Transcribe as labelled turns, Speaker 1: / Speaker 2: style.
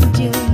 Speaker 1: find you.